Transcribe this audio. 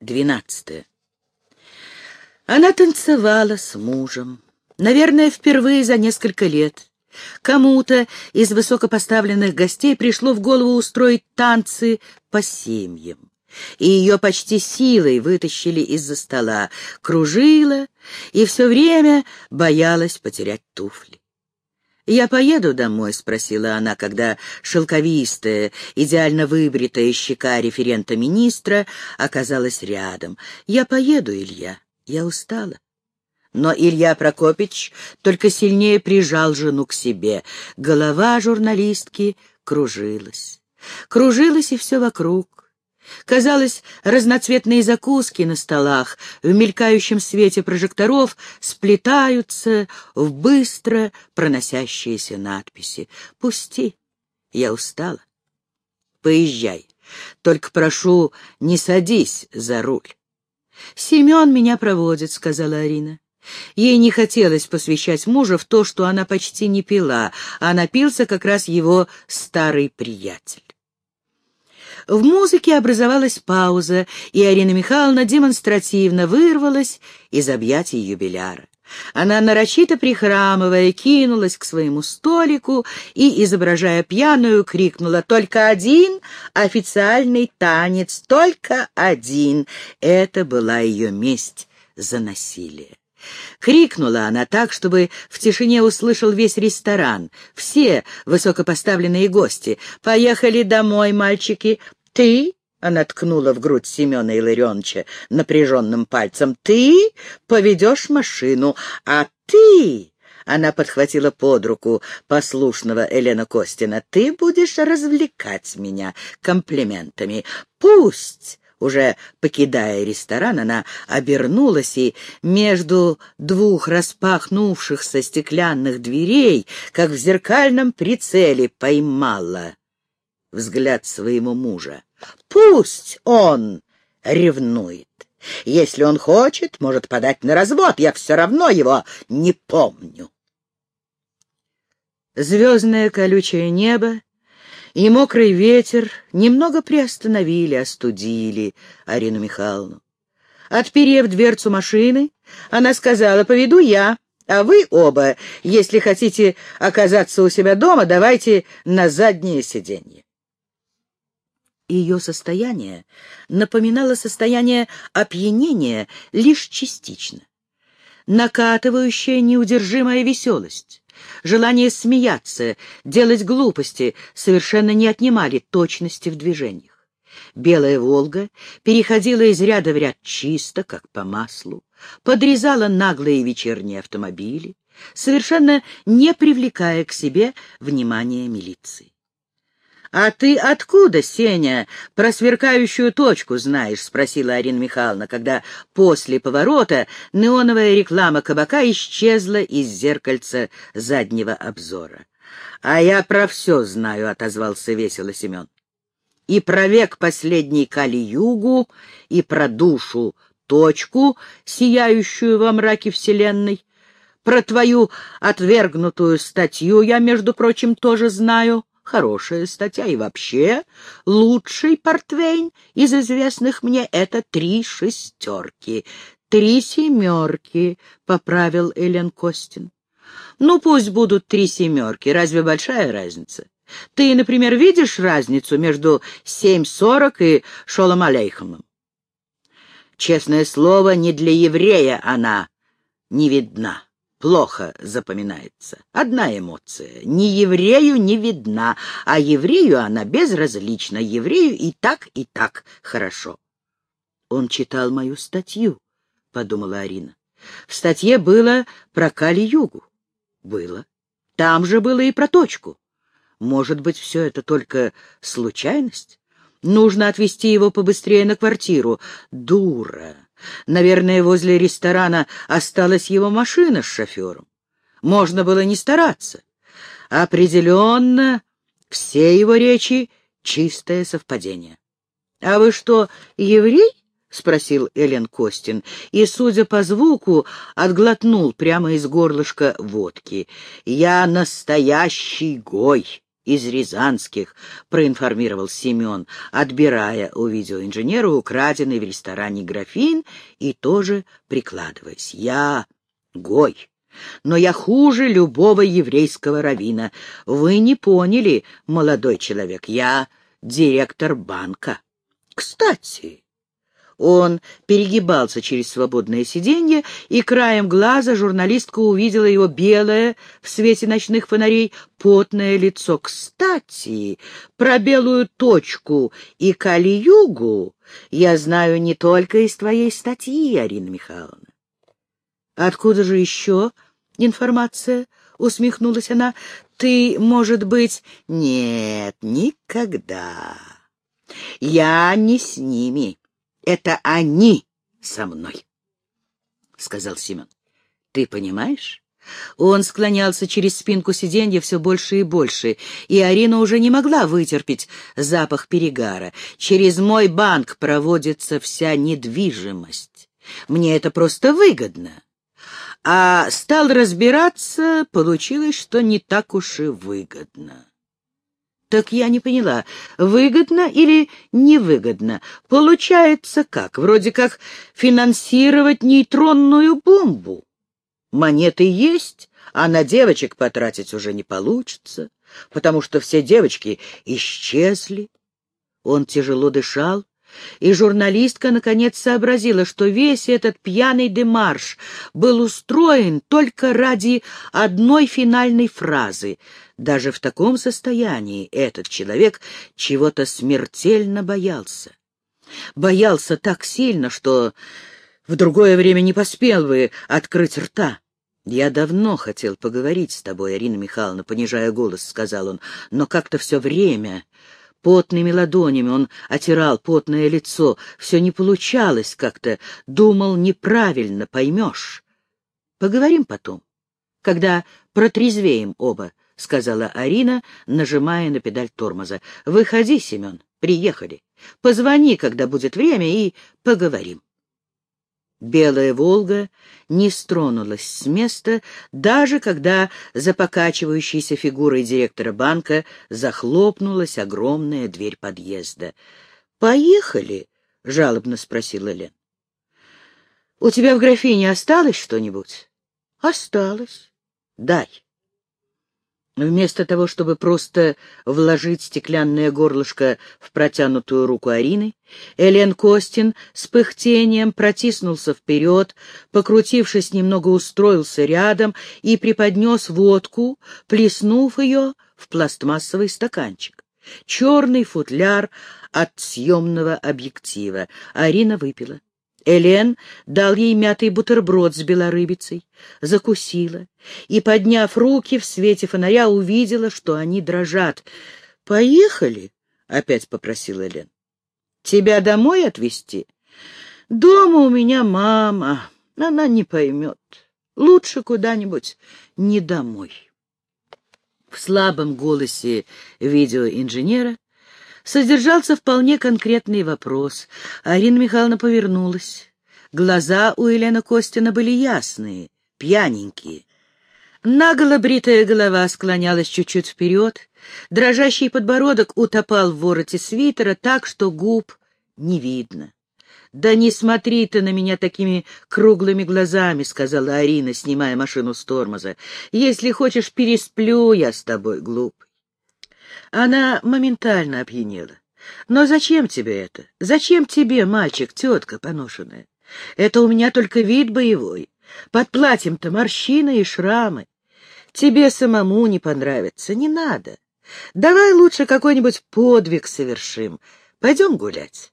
Двенадцатое. Она танцевала с мужем. Наверное, впервые за несколько лет. Кому-то из высокопоставленных гостей пришло в голову устроить танцы по семьям. И ее почти силой вытащили из-за стола, кружила и все время боялась потерять туфли. «Я поеду домой?» — спросила она, когда шелковистая, идеально выбритая щека референта министра оказалась рядом. «Я поеду, Илья. Я устала». Но Илья Прокопич только сильнее прижал жену к себе. Голова журналистки кружилась. Кружилась и все вокруг. Казалось, разноцветные закуски на столах в мелькающем свете прожекторов сплетаются в быстро проносящиеся надписи. «Пусти, я устала. Поезжай. Только прошу, не садись за руль». «Семен меня проводит», — сказала Арина. Ей не хотелось посвящать мужа в то, что она почти не пила, а напился как раз его старый приятель. В музыке образовалась пауза, и Арина Михайловна демонстративно вырвалась из объятий юбиляра. Она, нарочито прихрамывая, кинулась к своему столику и, изображая пьяную, крикнула «Только один официальный танец, только один!» Это была ее месть за насилие. Крикнула она так, чтобы в тишине услышал весь ресторан, все высокопоставленные гости. «Поехали домой, мальчики, «Ты?» — она ткнула в грудь Семена Илларионовича напряженным пальцем. «Ты поведешь машину, а ты...» Она подхватила под руку послушного Елена Костина. «Ты будешь развлекать меня комплиментами. Пусть!» Уже покидая ресторан, она обернулась и между двух распахнувшихся стеклянных дверей, как в зеркальном прицеле, поймала взгляд своему мужа. «Пусть он ревнует. Если он хочет, может подать на развод. Я все равно его не помню». Звездное колючее небо и мокрый ветер немного приостановили, остудили Арину Михайловну. Отперев дверцу машины, она сказала, «Поведу я, а вы оба, если хотите оказаться у себя дома, давайте на заднее сиденье» ее состояние напоминало состояние опьянения лишь частично. Накатывающая неудержимая веселость, желание смеяться, делать глупости совершенно не отнимали точности в движениях. Белая «Волга» переходила из ряда в ряд чисто, как по маслу, подрезала наглые вечерние автомобили, совершенно не привлекая к себе внимания милиции. «А ты откуда, Сеня, про сверкающую точку знаешь?» — спросила Арина Михайловна, когда после поворота неоновая реклама кабака исчезла из зеркальца заднего обзора. «А я про все знаю», — отозвался весело Семен. «И про век последний Кали-Югу, и про душу точку, сияющую во мраке Вселенной. Про твою отвергнутую статью я, между прочим, тоже знаю». Хорошая статья и вообще лучший портвейн из известных мне — это три шестерки. Три семерки, — поправил Элен Костин. Ну, пусть будут три семерки, разве большая разница? Ты, например, видишь разницу между семь сорок и Шолом Алейхамом? Честное слово, не для еврея она не видна плохо запоминается. Одна эмоция. Ни еврею не видна, а еврею она безразлична. Еврею и так, и так хорошо. Он читал мою статью, — подумала Арина. В статье было про Кали-Югу. Было. Там же было и про точку. Может быть, все это только случайность? Нужно отвезти его побыстрее на квартиру. Дура! Наверное, возле ресторана осталась его машина с шофером. Можно было не стараться. Определенно, все его речи — чистое совпадение. — А вы что, еврей? — спросил Элен Костин, и, судя по звуку, отглотнул прямо из горлышка водки. — Я настоящий гой. Из рязанских, — проинформировал Семен, отбирая у видеоинженера украденный в ресторане графин и тоже прикладываясь. Я Гой, но я хуже любого еврейского равина. Вы не поняли, молодой человек, я директор банка. Кстати, он перегибался через свободное сиденье, и краем глаза журналистка увидела его белое в свете ночных фонарей потное лицо. Кстати, про белую точку и калиюгу я знаю не только из твоей статьи, Арина Михайловна. Откуда же еще информация? Усмехнулась она. Ты, может быть... Нет, никогда. Я не с ними. Это они со мной, — сказал Семен. Ты понимаешь? Он склонялся через спинку сиденья все больше и больше, и Арина уже не могла вытерпеть запах перегара. Через мой банк проводится вся недвижимость. Мне это просто выгодно. А стал разбираться, получилось, что не так уж и выгодно. Так я не поняла, выгодно или невыгодно? Получается как? Вроде как финансировать нейтронную бомбу. Монеты есть, а на девочек потратить уже не получится, потому что все девочки исчезли. Он тяжело дышал, и журналистка наконец сообразила, что весь этот пьяный демарш был устроен только ради одной финальной фразы. Даже в таком состоянии этот человек чего-то смертельно боялся. Боялся так сильно, что в другое время не поспел бы открыть рта. «Я давно хотел поговорить с тобой, Арина Михайловна», — понижая голос, сказал он, — «но как-то все время Потными ладонями он отирал потное лицо. Все не получалось как-то. Думал, неправильно поймешь. Поговорим потом, когда протрезвеем оба, — сказала Арина, нажимая на педаль тормоза. — Выходи, Семен, приехали. Позвони, когда будет время, и поговорим. Белая «Волга» не стронулась с места, даже когда за покачивающейся фигурой директора банка захлопнулась огромная дверь подъезда. «Поехали?» — жалобно спросила Лен. «У тебя в графине осталось что-нибудь?» «Осталось. Дай». Вместо того, чтобы просто вложить стеклянное горлышко в протянутую руку Арины, Элен Костин с пыхтением протиснулся вперед, покрутившись, немного устроился рядом и преподнес водку, плеснув ее в пластмассовый стаканчик. Черный футляр от съемного объектива. Арина выпила. Элен дал ей мятый бутерброд с белорыбицей, закусила и, подняв руки в свете фонаря, увидела, что они дрожат. — Поехали? — опять попросила Элен. — Тебя домой отвезти? — Дома у меня мама, она не поймет. Лучше куда-нибудь не домой. В слабом голосе видеоинженера содержался вполне конкретный вопрос. Арина Михайловна повернулась. Глаза у Елены Костина были ясные, пьяненькие. Наголо бритая голова склонялась чуть-чуть вперед, дрожащий подбородок утопал в вороте свитера так, что губ не видно. «Да не смотри ты на меня такими круглыми глазами», — сказала Арина, снимая машину с тормоза. «Если хочешь, пересплю я с тобой, глупый». Она моментально опьянела. «Но зачем тебе это? Зачем тебе, мальчик, тетка поношенная? Это у меня только вид боевой. Под платьем-то морщины и шрамы. Тебе самому не понравится, не надо. Давай лучше какой-нибудь подвиг совершим. Пойдем гулять».